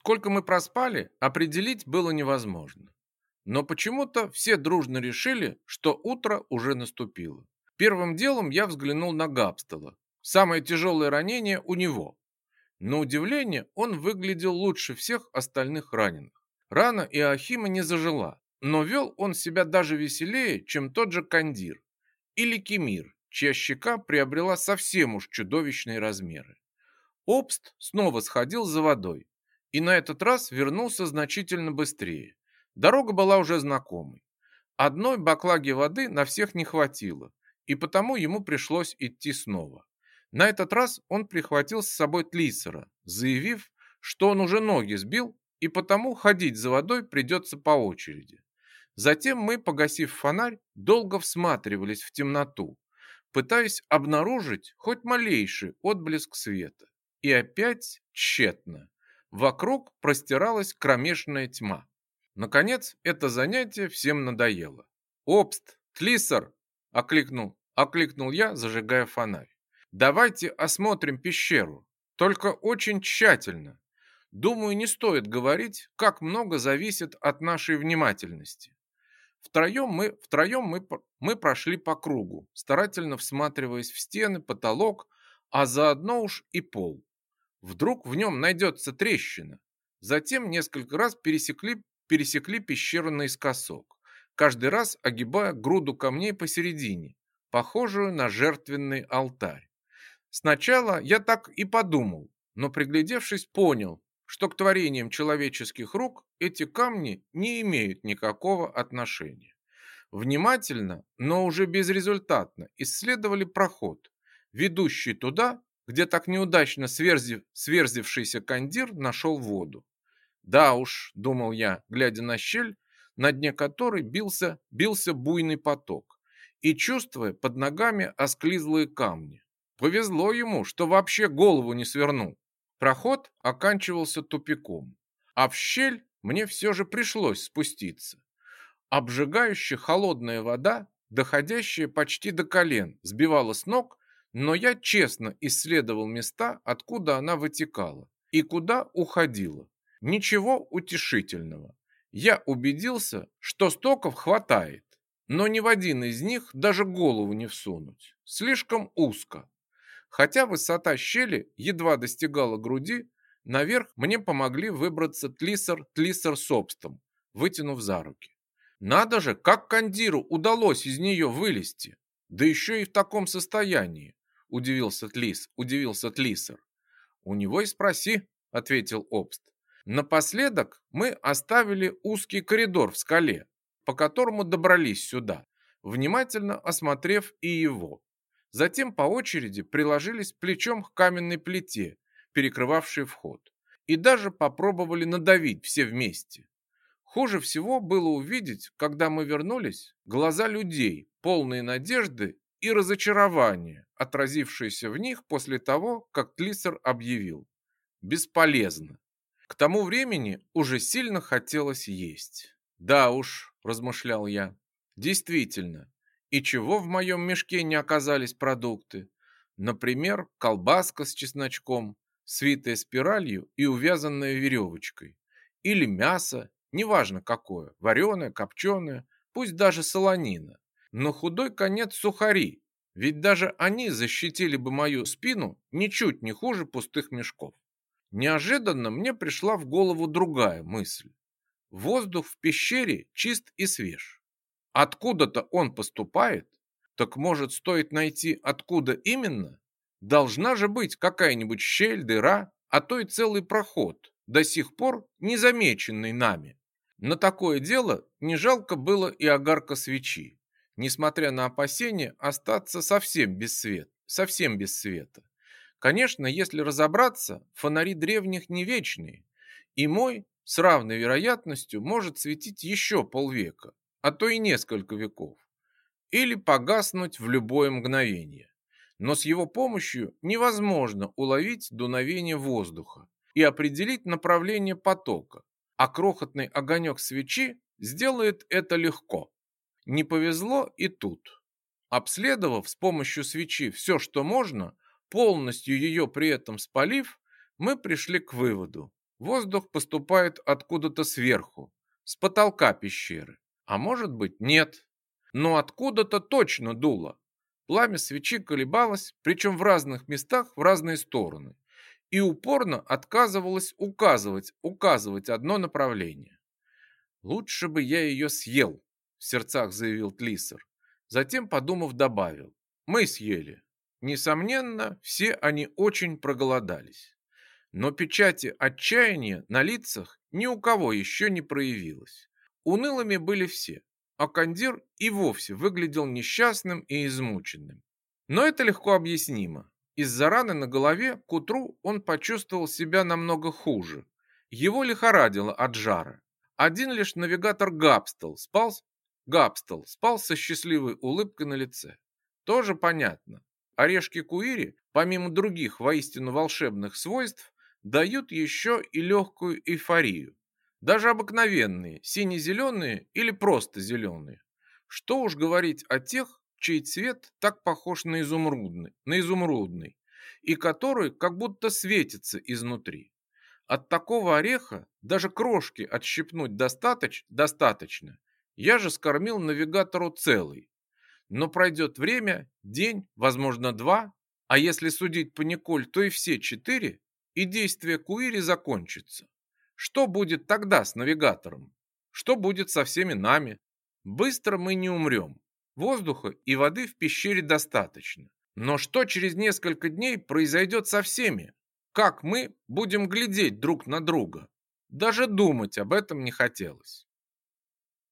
Сколько мы проспали, определить было невозможно. Но почему-то все дружно решили, что утро уже наступило. Первым делом я взглянул на Габстела. Самое тяжелое ранение у него. На удивление, он выглядел лучше всех остальных раненых. Рана Иохима не зажила, но вел он себя даже веселее, чем тот же Кандир или Кемир, чья щека приобрела совсем уж чудовищные размеры. Обст снова сходил за водой и на этот раз вернулся значительно быстрее. Дорога была уже знакомой. Одной баклаги воды на всех не хватило, и потому ему пришлось идти снова. На этот раз он прихватил с собой Тлисера, заявив, что он уже ноги сбил, и потому ходить за водой придется по очереди. Затем мы, погасив фонарь, долго всматривались в темноту, пытаясь обнаружить хоть малейший отблеск света. И опять тщетно. Вокруг простиралась кромешная тьма. Наконец, это занятие всем надоело. «Обст! Тлисер!» – окликнул, окликнул я, зажигая фонарь. «Давайте осмотрим пещеру, только очень тщательно. Думаю, не стоит говорить, как много зависит от нашей внимательности. Втроем мы, втроем мы, мы прошли по кругу, старательно всматриваясь в стены, потолок, а заодно уж и пол. Вдруг в нем найдется трещина. Затем несколько раз пересекли, пересекли пещеру наискосок, каждый раз огибая груду камней посередине, похожую на жертвенный алтарь. Сначала я так и подумал, но приглядевшись, понял, что к творениям человеческих рук эти камни не имеют никакого отношения. Внимательно, но уже безрезультатно исследовали проход, ведущий туда, где так неудачно сверзив, сверзившийся кондир нашел воду. Да уж, думал я, глядя на щель, на дне которой бился, бился буйный поток, и чувствуя под ногами осклизлые камни. Повезло ему, что вообще голову не свернул. Проход оканчивался тупиком, а в щель мне все же пришлось спуститься. Обжигающая холодная вода, доходящая почти до колен, сбивала с ног, но я честно исследовал места, откуда она вытекала и куда уходила. Ничего утешительного. Я убедился, что стоков хватает, но ни в один из них даже голову не всунуть. Слишком узко. Хотя высота щели едва достигала груди, наверх мне помогли выбраться Тлисер, Тлисер с Обстом, вытянув за руки. Надо же, как Кандиру удалось из нее вылезти, да еще и в таком состоянии, удивился Тлис, удивился Тлисер. У него и спроси, ответил Обст. Напоследок мы оставили узкий коридор в скале, по которому добрались сюда, внимательно осмотрев и его. Затем по очереди приложились плечом к каменной плите, перекрывавшей вход, и даже попробовали надавить все вместе. Хуже всего было увидеть, когда мы вернулись, глаза людей, полные надежды и разочарования, отразившиеся в них после того, как Тлисер объявил. Бесполезно. К тому времени уже сильно хотелось есть. Да уж, размышлял я, действительно, и чего в моем мешке не оказались продукты? Например, колбаска с чесночком, свитая спиралью и увязанная веревочкой. Или мясо, неважно какое, вареное, копченое, пусть даже солонина. Но худой конец сухари, ведь даже они защитили бы мою спину ничуть не хуже пустых мешков. Неожиданно мне пришла в голову другая мысль. Воздух в пещере чист и свеж. Откуда-то он поступает, так может стоит найти, откуда именно? Должна же быть какая-нибудь щель, дыра, а то и целый проход, до сих пор не замеченный нами. На такое дело не жалко было и огарка свечи, несмотря на опасение остаться совсем без света, совсем без света. Конечно, если разобраться, фонари древних не вечные, и мой с равной вероятностью может светить еще полвека, а то и несколько веков, или погаснуть в любое мгновение. Но с его помощью невозможно уловить дуновение воздуха и определить направление потока, а крохотный огонек свечи сделает это легко. Не повезло и тут. Обследовав с помощью свечи все, что можно, полностью ее при этом спалив, мы пришли к выводу. Воздух поступает откуда-то сверху, с потолка пещеры. А может быть, нет. Но откуда-то точно дуло. Пламя свечи колебалось, причем в разных местах в разные стороны, и упорно отказывалось указывать, указывать одно направление. «Лучше бы я ее съел», — в сердцах заявил Тлисер. Затем, подумав, добавил. «Мы съели. Несомненно, все они очень проголодались. Но печати отчаяния на лицах ни у кого еще не проявилось. Унылыми были все, а Кандир и вовсе выглядел несчастным и измученным. Но это легко объяснимо. Из-за раны на голове к утру он почувствовал себя намного хуже. Его лихорадило от жара. Один лишь навигатор Габстел спал, Габстел спал со счастливой улыбкой на лице. Тоже понятно. Орешки куири, помимо других воистину волшебных свойств, дают еще и легкую эйфорию. Даже обыкновенные, сине-зеленые или просто зеленые. Что уж говорить о тех, чей цвет так похож на изумрудный, на изумрудный и который как будто светится изнутри. От такого ореха даже крошки отщипнуть достаточно, достаточно. Я же скормил навигатору целый. Но пройдет время, день, возможно, два, а если судить по Николь, то и все четыре, и действие Куири закончится. Что будет тогда с навигатором? Что будет со всеми нами? Быстро мы не умрем. Воздуха и воды в пещере достаточно. Но что через несколько дней произойдет со всеми? Как мы будем глядеть друг на друга? Даже думать об этом не хотелось.